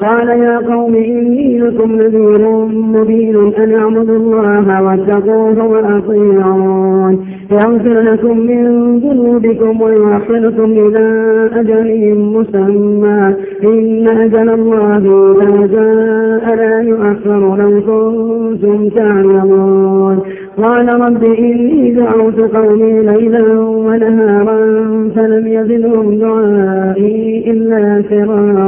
قال يا قوم إني لكم نذير مبين أن اعبدوا الله واتقوه وأطيعون. يغفر لكم من ذنوبكم ويوحدكم إلى أجل مسمى. إن أجل الله إذا جاء لا يؤخر لو كنتم تعلمون. قال رب إني دعوت قومي ليلا ونهارا فلم يزدهم دعائي إلا فرارا.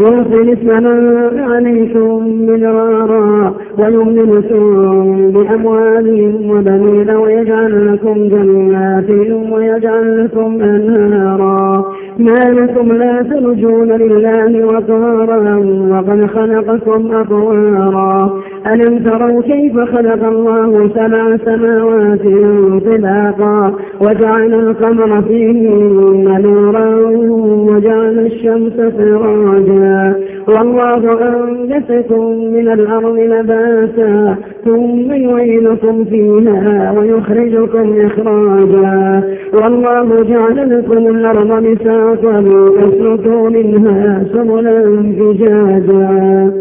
يرسل السماء عليكم مدرارا ويمددكم بأموال وبنين ويجعل لكم جنات ويجعل لكم أنهارا. ما لكم لا ترجون لله وقارا وقد خلقكم أطوارا ألم تروا كيف خلق الله سبع سماوات طباقا وجعل القمر فيهن نورا وجعل الشمس سراجا والله أنبتكم من الأرض نباتا ثم يعينكم فيها ويخرجكم إخراجا. والله جعل لكم الأرض بساطا تسلكوا منها سبلا فجاجا.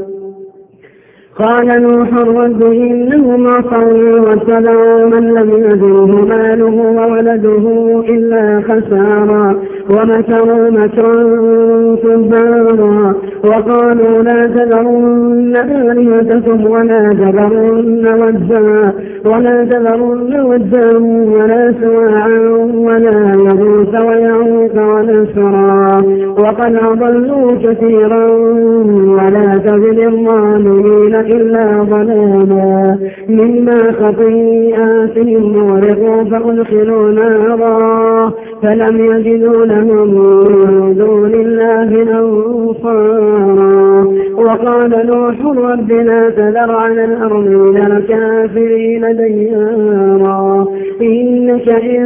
قال نوح رب إنهم عصوا واتبعوا من لم يزله ماله وولده إلا خسارا ومكروا مكرا كبارا وقالوا لا تذرن آلهتكم ولا تذرن ودا ولا تذرن ودا ولا سواعا ولا يغوث ويعوق ونسرا. وقد أضلوا كثيرا مما خطيئاتهم ورقوا فأدخلوا نارا فلم يجدوا لهم من رب لا تذر على الأرض من الكافرين ديارا. إنك إن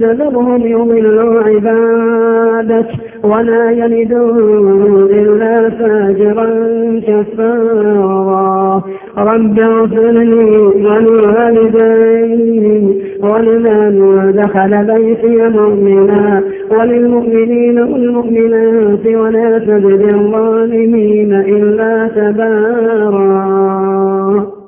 تذرهم يضلوا عبادك ولا يلدون إلا فاجرا كفارا. رب اغفر لي ولوالدي والإيمان ودخل بيتي مؤمنا وللمؤمنين والمؤمنات ولا تجد الظالمين إلا تبارا.